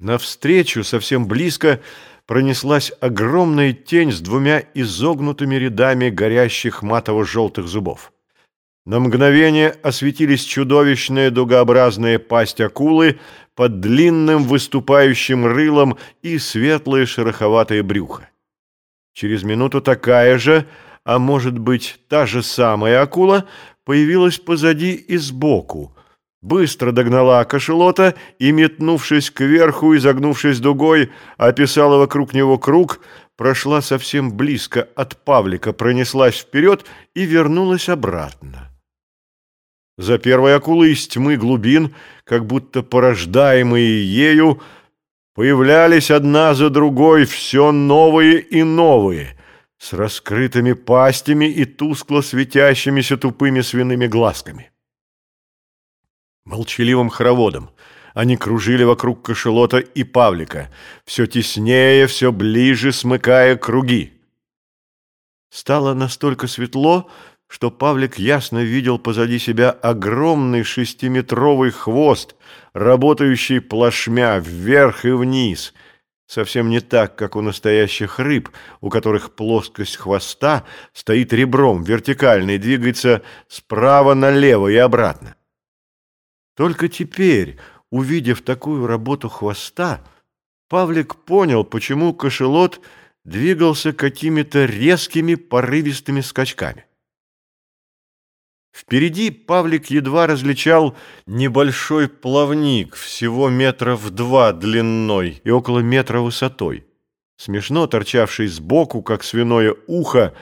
Навстречу, совсем близко, пронеслась огромная тень с двумя изогнутыми рядами горящих матово-желтых зубов. На мгновение осветились чудовищная дугообразная пасть акулы под длинным выступающим рылом и светлое шероховатое брюхо. Через минуту такая же, а может быть та же самая акула, появилась позади и сбоку – быстро догнала кошелота и, метнувшись кверху и загнувшись дугой, описала вокруг него круг, прошла совсем близко от Павлика, пронеслась вперед и вернулась обратно. За первой акулой из тьмы глубин, как будто порождаемые ею, появлялись одна за другой все новые и новые, с раскрытыми пастями и тускло светящимися тупыми свиными глазками молчаливым хороводом. Они кружили вокруг кошелота и Павлика, все теснее, все ближе смыкая круги. Стало настолько светло, что Павлик ясно видел позади себя огромный шестиметровый хвост, работающий плашмя вверх и вниз, совсем не так, как у настоящих рыб, у которых плоскость хвоста стоит ребром, вертикально и двигается справа налево и обратно. Только теперь, увидев такую работу хвоста, Павлик понял, почему кошелот двигался какими-то резкими порывистыми скачками. Впереди Павлик едва различал небольшой плавник, всего метров два длиной и около метра высотой, смешно торчавший сбоку, как свиное ухо,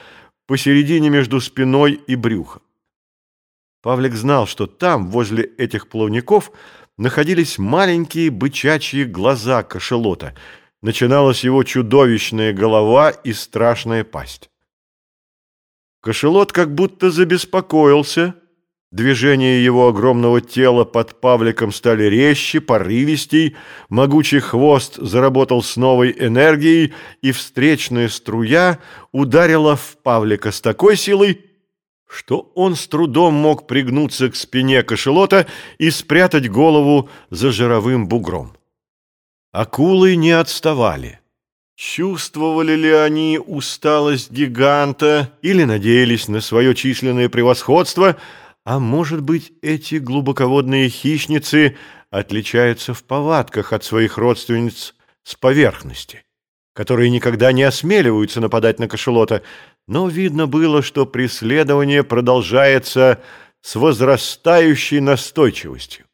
посередине между спиной и брюхом. Павлик знал, что там, возле этих плавников, находились маленькие бычачьи глаза кошелота. Начиналась его чудовищная голова и страшная пасть. Кошелот как будто забеспокоился. Движения его огромного тела под Павликом стали резче, порывистей, могучий хвост заработал с новой энергией, и встречная струя ударила в Павлика с такой силой, что он с трудом мог пригнуться к спине кошелота и спрятать голову за жировым бугром. Акулы не отставали. Чувствовали ли они усталость гиганта или надеялись на свое численное превосходство, а может быть, эти глубоководные хищницы отличаются в повадках от своих родственниц с поверхности, которые никогда не осмеливаются нападать на кошелота, но видно было, что преследование продолжается с возрастающей настойчивостью.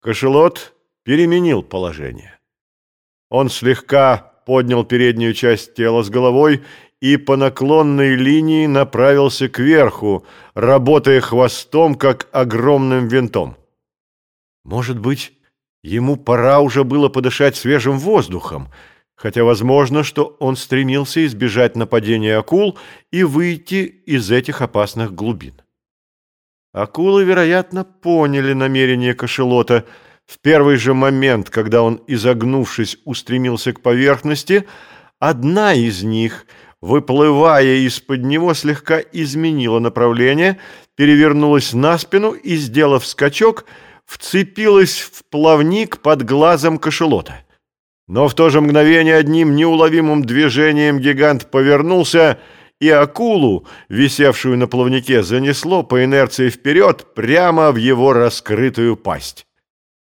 Кошелот переменил положение. Он слегка поднял переднюю часть тела с головой и по наклонной линии направился кверху, работая хвостом, как огромным винтом. Может быть, ему пора уже было подышать свежим воздухом, хотя возможно, что он стремился избежать нападения акул и выйти из этих опасных глубин. Акулы, вероятно, поняли намерение кошелота. В первый же момент, когда он, изогнувшись, устремился к поверхности, одна из них, выплывая из-под него, слегка изменила направление, перевернулась на спину и, сделав скачок, вцепилась в плавник под глазом кошелота. Но в то же мгновение одним неуловимым движением гигант повернулся, и акулу, висевшую на плавнике, занесло по инерции вперед прямо в его раскрытую пасть.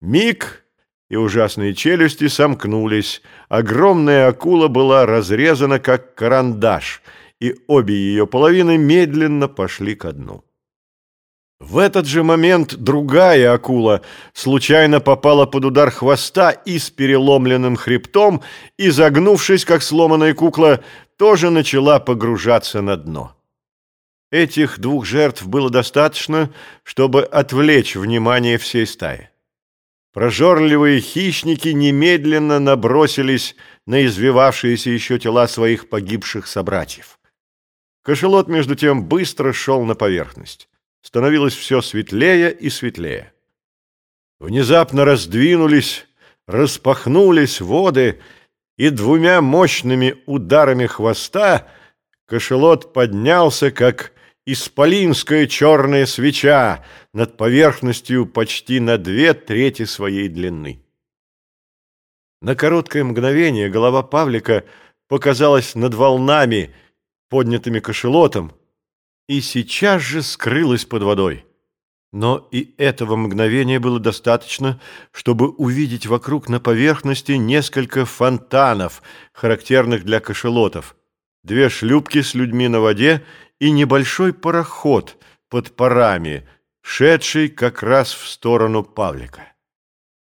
Миг, и ужасные челюсти сомкнулись. Огромная акула была разрезана, как карандаш, и обе ее половины медленно пошли ко дну. В этот же момент другая акула случайно попала под удар хвоста и с переломленным хребтом, и, загнувшись, как сломанная кукла, тоже начала погружаться на дно. Этих двух жертв было достаточно, чтобы отвлечь внимание всей стаи. Прожорливые хищники немедленно набросились на извивавшиеся еще тела своих погибших собратьев. Кошелот, между тем, быстро шел на поверхность становилось все светлее и светлее. Внезапно раздвинулись, распахнулись воды, и двумя мощными ударами хвоста кошелот поднялся, как исполинская черная свеча над поверхностью почти на две трети своей длины. На короткое мгновение голова Павлика показалась над волнами, поднятыми кошелотом, и сейчас же скрылась под водой. Но и этого мгновения было достаточно, чтобы увидеть вокруг на поверхности несколько фонтанов, характерных для кошелотов, две шлюпки с людьми на воде и небольшой пароход под парами, шедший как раз в сторону Павлика.